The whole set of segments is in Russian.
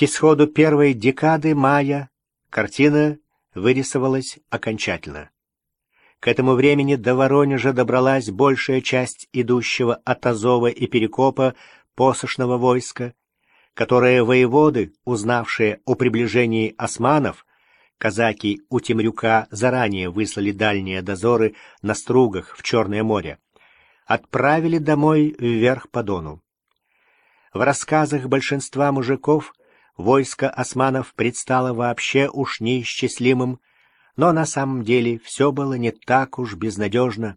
К исходу первой декады мая картина вырисовалась окончательно. К этому времени до Воронежа добралась большая часть идущего от Азова и Перекопа посошного войска, которое воеводы, узнавшие о приближении османов, казаки у Темрюка заранее выслали дальние дозоры на стругах в Черное море, отправили домой вверх по Дону. В рассказах большинства мужиков войско османов предстало вообще уж неисчислимым, но на самом деле все было не так уж безнадежно.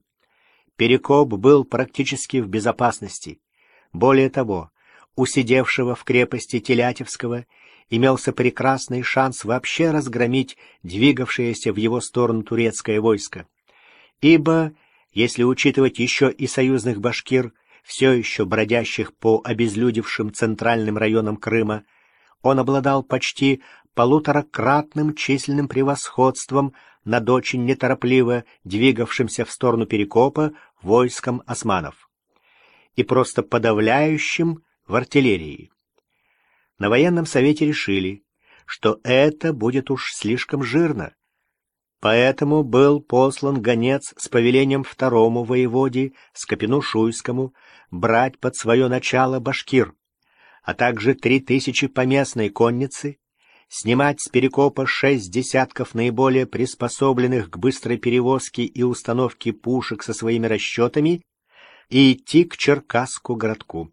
Перекоп был практически в безопасности. Более того, у сидевшего в крепости Телятевского имелся прекрасный шанс вообще разгромить двигавшееся в его сторону турецкое войско. Ибо, если учитывать еще и союзных башкир, все еще бродящих по обезлюдевшим центральным районам Крыма, он обладал почти полуторакратным численным превосходством над очень неторопливо двигавшимся в сторону Перекопа войском османов и просто подавляющим в артиллерии. На военном совете решили, что это будет уж слишком жирно, поэтому был послан гонец с повелением второму воеводе Скопину-Шуйскому брать под свое начало башкир, а также три тысячи поместной конницы снимать с перекопа шесть десятков наиболее приспособленных к быстрой перевозке и установке пушек со своими расчетами и идти к Черкасску городку,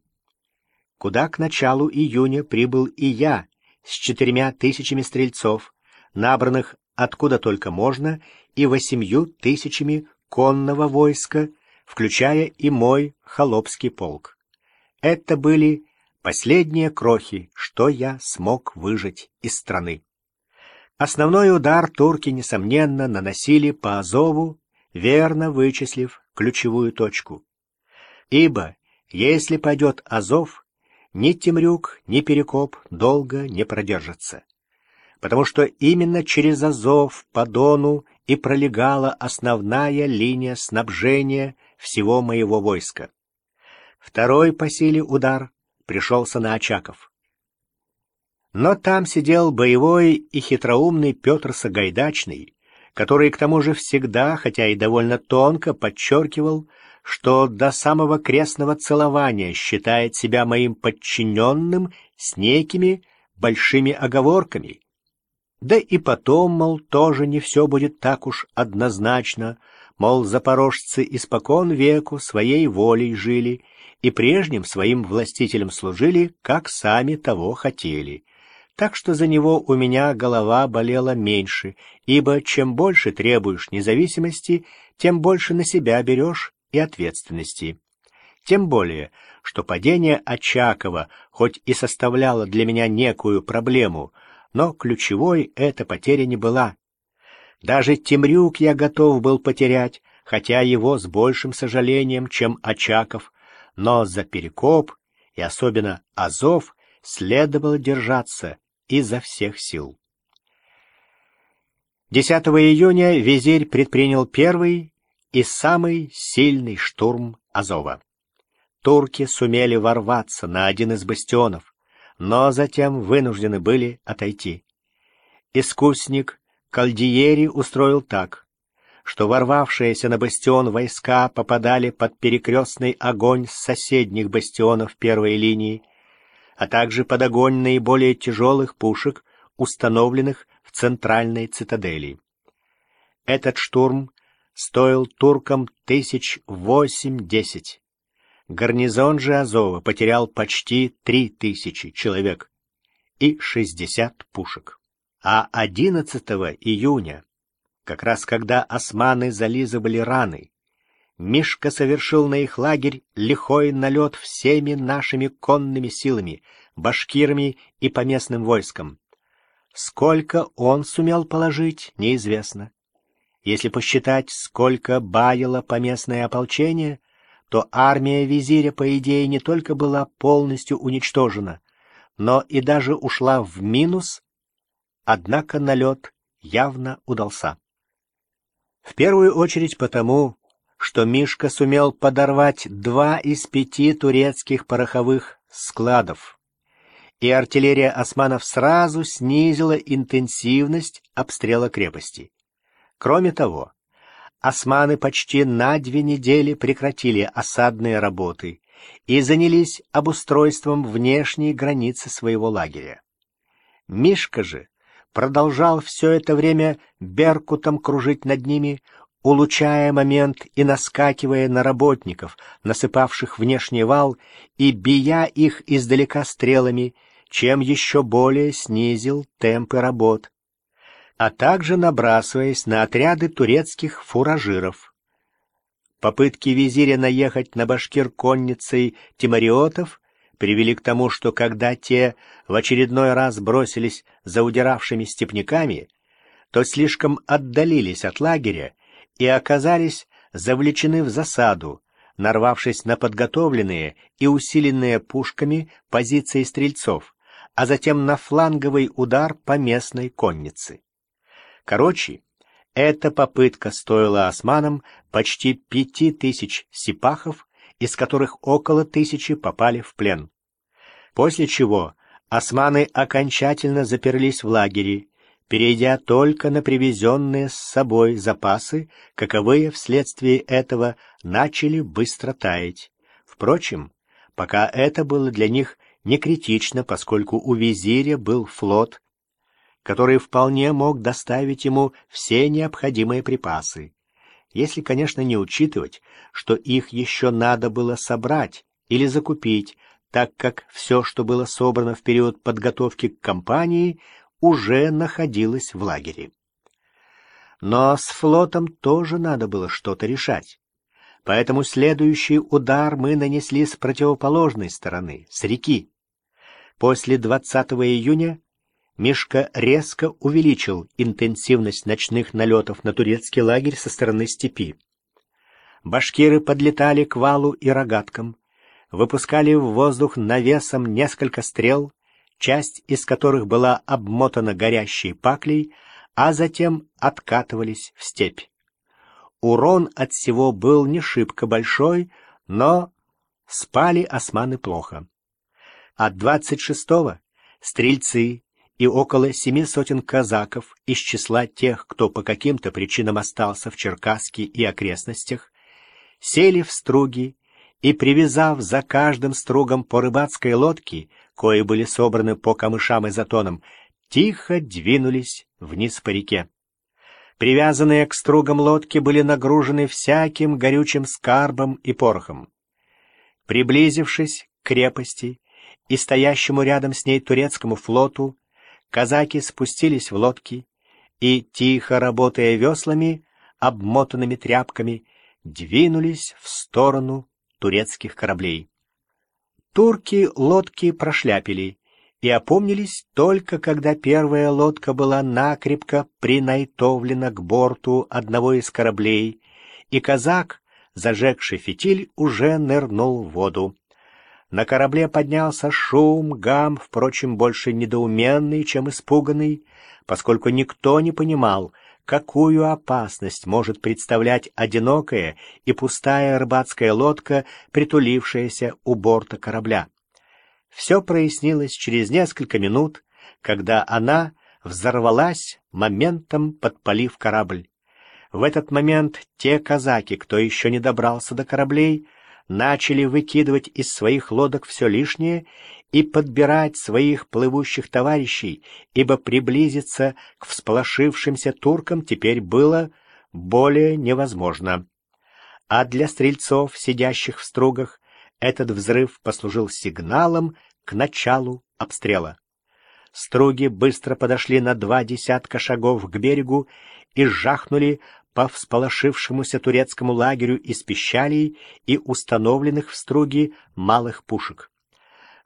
куда к началу июня прибыл и я с четырьмя тысячами стрельцов, набранных откуда только можно, и восемью тысячами конного войска, включая и мой холопский полк. Это были Последние крохи, что я смог выжить из страны. Основной удар турки, несомненно, наносили по Азову, верно вычислив ключевую точку. Ибо, если пойдет Азов, ни Темрюк, ни Перекоп долго не продержатся. Потому что именно через Азов по Дону и пролегала основная линия снабжения всего моего войска. Второй по силе удар пришелся на Очаков. Но там сидел боевой и хитроумный Петр Сагайдачный, который к тому же всегда, хотя и довольно тонко, подчеркивал, что до самого крестного целования считает себя моим подчиненным с некими большими оговорками. Да и потом, мол, тоже не все будет так уж однозначно, мол, запорожцы испокон веку своей волей жили и прежним своим властителям служили, как сами того хотели. Так что за него у меня голова болела меньше, ибо чем больше требуешь независимости, тем больше на себя берешь и ответственности. Тем более, что падение Очакова хоть и составляло для меня некую проблему, но ключевой эта потеря не была. Даже Темрюк я готов был потерять, хотя его с большим сожалением, чем Очаков, но за Перекоп и особенно Азов следовало держаться изо всех сил. 10 июня визирь предпринял первый и самый сильный штурм Азова. Турки сумели ворваться на один из бастионов, но затем вынуждены были отойти. Искусник Кальдиери устроил так что ворвавшиеся на бастион войска попадали под перекрестный огонь с соседних бастионов первой линии, а также под огонь наиболее тяжелых пушек, установленных в центральной цитадели. Этот штурм стоил туркам тысяч восемь-десять. Гарнизон же Азова потерял почти три тысячи человек и шестьдесят пушек. А 11 июня как раз когда османы зализывали раны. Мишка совершил на их лагерь лихой налет всеми нашими конными силами, башкирами и поместным войском. Сколько он сумел положить, неизвестно. Если посчитать, сколько баяло поместное ополчение, то армия визиря, по идее, не только была полностью уничтожена, но и даже ушла в минус, однако налет явно удался. В первую очередь потому, что Мишка сумел подорвать два из пяти турецких пороховых складов. и артиллерия османов сразу снизила интенсивность обстрела крепости. Кроме того, османы почти на две недели прекратили осадные работы и занялись обустройством внешней границы своего лагеря. Мишка же продолжал все это время беркутом кружить над ними, улучшая момент и наскакивая на работников, насыпавших внешний вал, и бия их издалека стрелами, чем еще более снизил темпы работ, а также набрасываясь на отряды турецких фуражиров. Попытки визиря наехать на башкир конницей тимариотов привели к тому, что когда те в очередной раз бросились за удиравшими степняками, то слишком отдалились от лагеря и оказались завлечены в засаду, нарвавшись на подготовленные и усиленные пушками позиции стрельцов, а затем на фланговый удар по местной коннице. Короче, эта попытка стоила османам почти пяти тысяч сипахов, из которых около тысячи попали в плен. После чего османы окончательно заперлись в лагере, перейдя только на привезенные с собой запасы, каковые вследствие этого начали быстро таять. Впрочем, пока это было для них не критично, поскольку у визиря был флот, который вполне мог доставить ему все необходимые припасы. Если, конечно, не учитывать, что их еще надо было собрать или закупить, так как все, что было собрано в период подготовки к кампании, уже находилась в лагере. Но с флотом тоже надо было что-то решать. Поэтому следующий удар мы нанесли с противоположной стороны, с реки. После 20 июня Мишка резко увеличил интенсивность ночных налетов на турецкий лагерь со стороны степи. Башкиры подлетали к валу и рогаткам, выпускали в воздух навесом несколько стрел, часть из которых была обмотана горящей паклей, а затем откатывались в степь. Урон от всего был не шибко большой, но спали османы плохо. От двадцать шестого стрельцы и около семи сотен казаков из числа тех, кто по каким-то причинам остался в Черкасске и окрестностях, сели в струги и, привязав за каждым стругом по рыбацкой лодке, кои были собраны по камышам и затонам, тихо двинулись вниз по реке. Привязанные к стругам лодки были нагружены всяким горючим скарбом и порохом. Приблизившись к крепости и стоящему рядом с ней турецкому флоту, казаки спустились в лодки и, тихо работая веслами, обмотанными тряпками, двинулись в сторону турецких кораблей. Турки лодки прошляпили и опомнились только когда первая лодка была накрепко принайтовлена к борту одного из кораблей, и казак, зажегший фитиль, уже нырнул в воду. На корабле поднялся шум, гам, впрочем, больше недоуменный, чем испуганный, поскольку никто не понимал, какую опасность может представлять одинокая и пустая рыбацкая лодка, притулившаяся у борта корабля. Все прояснилось через несколько минут, когда она взорвалась, моментом подпалив корабль. В этот момент те казаки, кто еще не добрался до кораблей, начали выкидывать из своих лодок все лишнее и подбирать своих плывущих товарищей, ибо приблизиться к всполошившимся туркам теперь было более невозможно. А для стрельцов, сидящих в стругах, этот взрыв послужил сигналом к началу обстрела. Струги быстро подошли на два десятка шагов к берегу и жахнули по всполошившемуся турецкому лагерю из пищалей и установленных в струге малых пушек.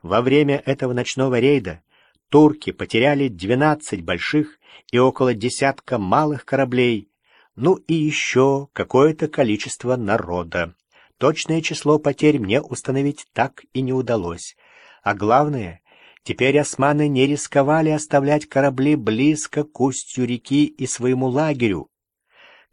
Во время этого ночного рейда турки потеряли 12 больших и около десятка малых кораблей, ну и еще какое-то количество народа. Точное число потерь мне установить так и не удалось. А главное, теперь османы не рисковали оставлять корабли близко к устью реки и своему лагерю,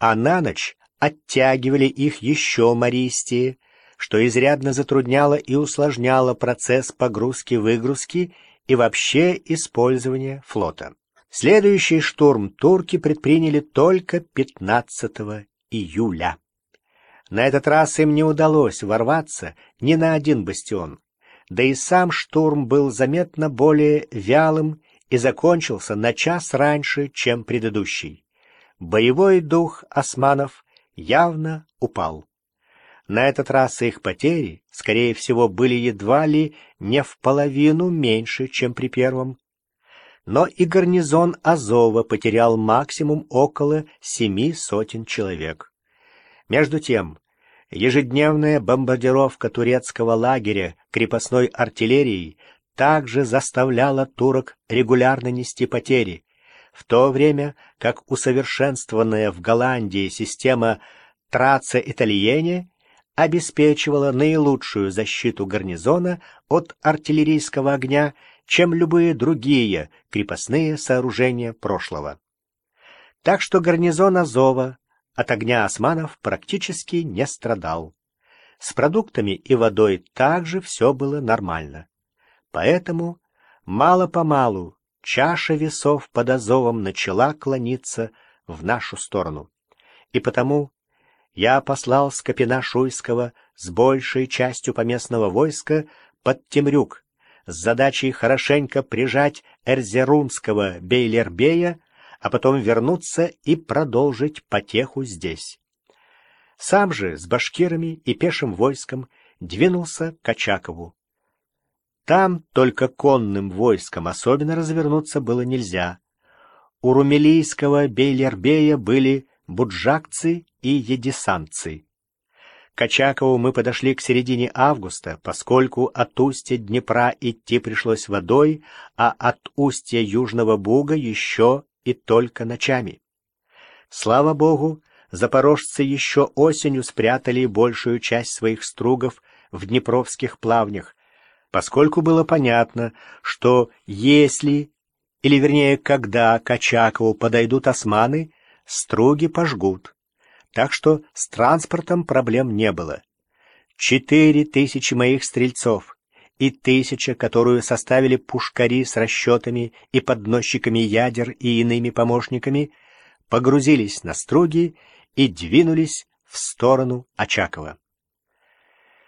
а на ночь оттягивали их еще мористее, что изрядно затрудняло и усложняло процесс погрузки-выгрузки и вообще использования флота. Следующий штурм турки предприняли только 15 июля. На этот раз им не удалось ворваться ни на один бастион, да и сам штурм был заметно более вялым и закончился на час раньше, чем предыдущий. Боевой дух османов явно упал. На этот раз их потери, скорее всего, были едва ли не в половину меньше, чем при первом. Но и гарнизон Азова потерял максимум около семи сотен человек. Между тем, ежедневная бомбардировка турецкого лагеря крепостной артиллерией также заставляла турок регулярно нести потери, в то время как усовершенствованная в Голландии система Траца Итальене обеспечивала наилучшую защиту гарнизона от артиллерийского огня, чем любые другие крепостные сооружения прошлого. Так что гарнизон Азова от огня османов практически не страдал. С продуктами и водой также все было нормально. Поэтому мало-помалу чаша весов под Азовом начала клониться в нашу сторону. И потому я послал Скопина Шуйского с большей частью поместного войска под Темрюк с задачей хорошенько прижать Эрзерунского Бейлербея, а потом вернуться и продолжить потеху здесь. Сам же с башкирами и пешим войском двинулся к Очакову. Там только конным войском особенно развернуться было нельзя. У румелийского Бейлербея были буджакцы и едесанцы. К Очакову мы подошли к середине августа, поскольку от устья Днепра идти пришлось водой, а от устья Южного Буга еще и только ночами. Слава богу, запорожцы еще осенью спрятали большую часть своих стругов в днепровских плавнях, поскольку было понятно, что если, или вернее, когда к Очакову подойдут османы, струги пожгут. Так что с транспортом проблем не было. Четыре тысячи моих стрельцов и тысяча, которую составили пушкари с расчетами и подносчиками ядер и иными помощниками, погрузились на струги и двинулись в сторону Очакова.